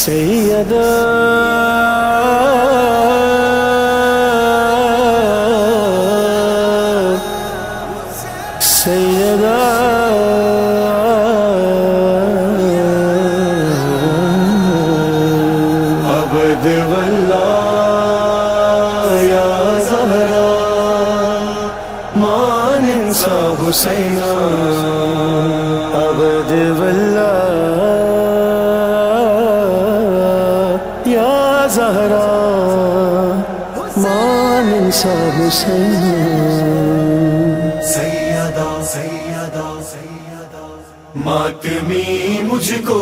سیدہ سیدہ عبد واللہ یا زہرا مان انسا حسینہ یا مان انسا حسینہ سیدہ سیدہ ماتمی مجھ کو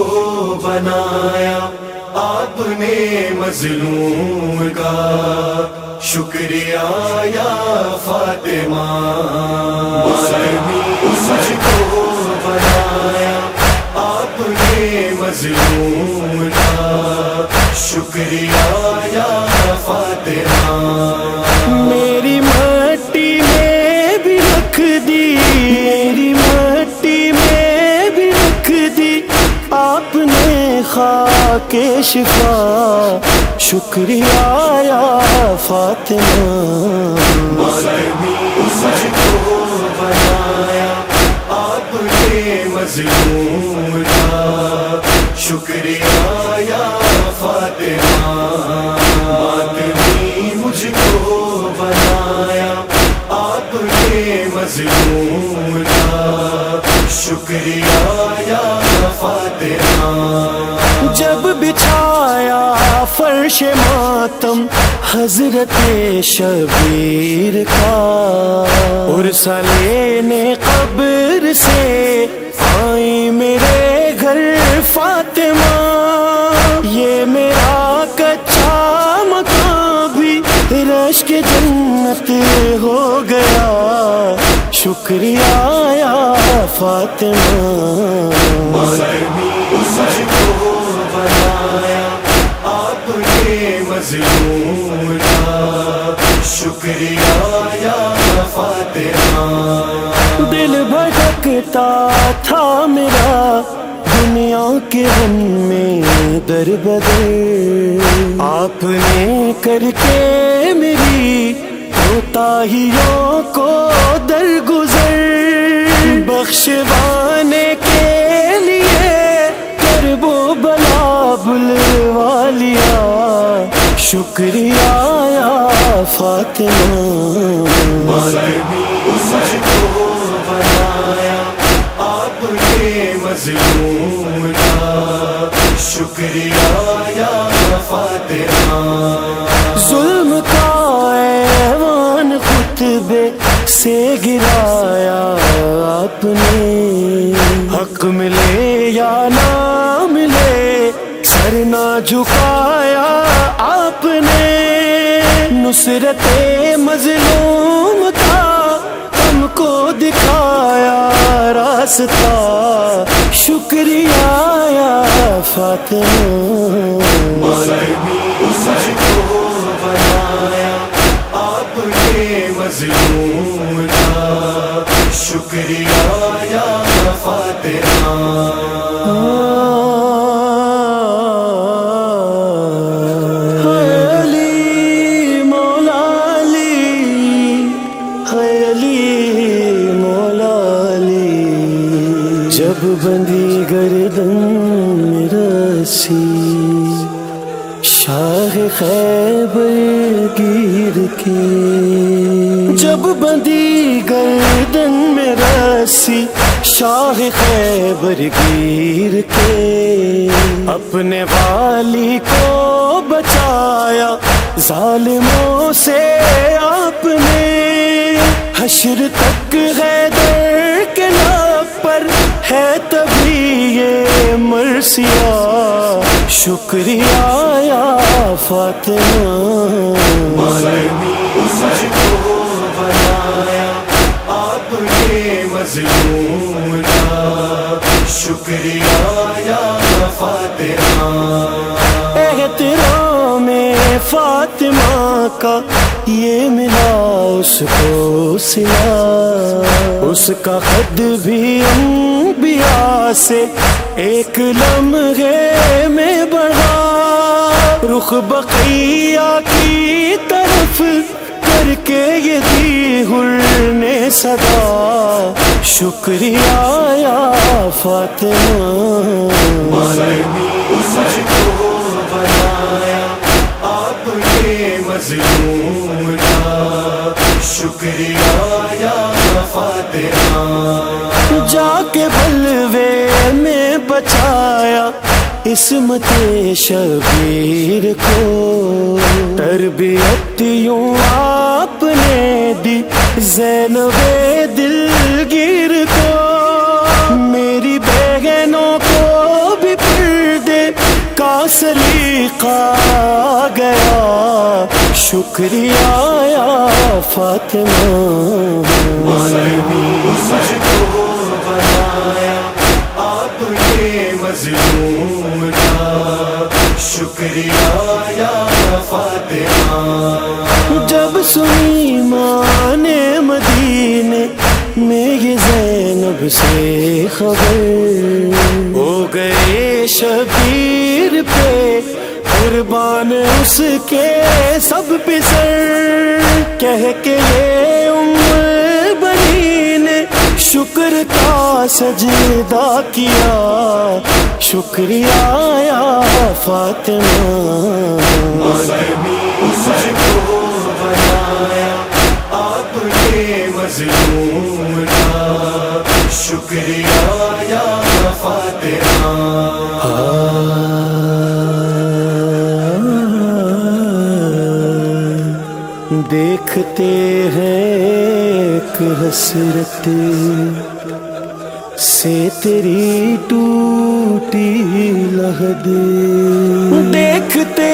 بنایا، آپ نے مظلوم کا شکریہ، یا فاطمہ۔ مجھ کو بنایا، آپ نے مظلوم کا شکریہ۔ خاک شفا شکریہ یا فاطمہ مجھ کو بنایا آپ نے مظلوم کا شکریہ یا فاطمہ ماتمی مجھ کو بنایا آپ نے مظلوم کا شکریہ فرش ماتم، حضرت شبیر کا۔ ارسا لینے قبر سے آئی میرے گھر فاطمہ۔ یہ میرا کچا مکان بھی رش کے جنت ہو گیا۔ شکریہ یا فاطمہ۔ نے شکریہ یا دل بھٹکتا تھا میرا، دنیا کے غم میں در بدر آپ نے کر کے میری کوتاہیوں کو درگزر۔ بخشوانے شکریہ یا فاطمہ؟ مجھ کو بنایا آپ نے مظلوم کا شکریہ یا فاطمہ ظلم کا ایوان خطبے سے گرایا آپ نے حق ملے یا نہ ملے، سر نہ جھکایا نے نصرت مظلوم کا ہم کو دکھایا راستہ۔ شکریہ یا فاطمہ۔ آپ مظلوم کا شکریہ یا فاطمہ۔ جب بندی گردن رسی شاہ خیبر گیر کے۔ جب بندی گردن میں رسی شاہ خیبر گیر کے۔ اپنے والی کو بچایا، ظالموں سے آپ نے۔ حشر تک ہے در کے ناک ہے تبھی یہ مرثیہ۔ شکریہ یا فاطمہ۔ مجھ کو بنایا آپ نے مظلوم کا شکریہ یا فاطمہ احترام فاطمہ کا یہ ملا اس کو سلا۔ اس کا قد بھی انبیاء سے ایک لمحے میں بڑھا۔ رخ بقیہ کی طرف کر کے یہ دی ہر نے صدا۔ شکریہ یا فاطمہ۔ کو بنایا آپ نے مظلوم کا شکریہ۔ اسمت شبیر کو تربیت یوں آپ نے دی، زینب دل گیر کو۔ میری بہنوں کو بھی پردے کا سلیقہ گیا۔ شکریہ یا فاطمہ۔ مظلوم کا شکریہ یا فاتحہ جب سنی ماں نے مدینے میں یہ زینب سے خبر، ہو گئے شبیر پہ قربان اس کے سب پسر۔ کہہ کے شکر کا سجدہ کیا، شکریہ یا فاطمہ۔ مجھ کو بنایا آپ نے مظلوم کا شکریہ۔ دیکھتے ہیں ایک حسرت سے تیری ٹوٹی لہد۔ دیکھتے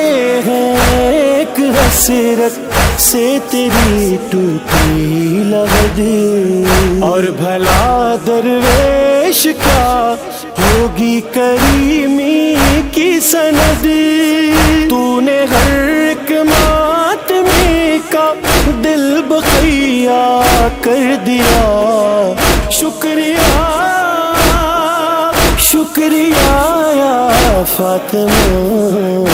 ہیں ایک حسرت سے تیری ٹوٹی لہد۔ اور بھلا درویش کا ہوگی کریمی کی سند؟ تو نے ہر دل بقیہ کر دیا۔ شکریہ شکریہ یا فاطمہ۔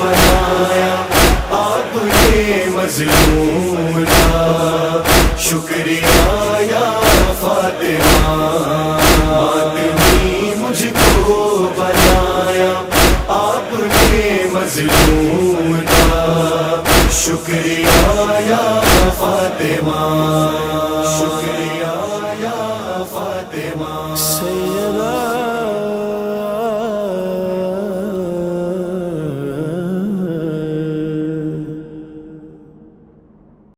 بنایا آپ مظلوم کا شکریہ یا شکریہ یا فاطمہ۔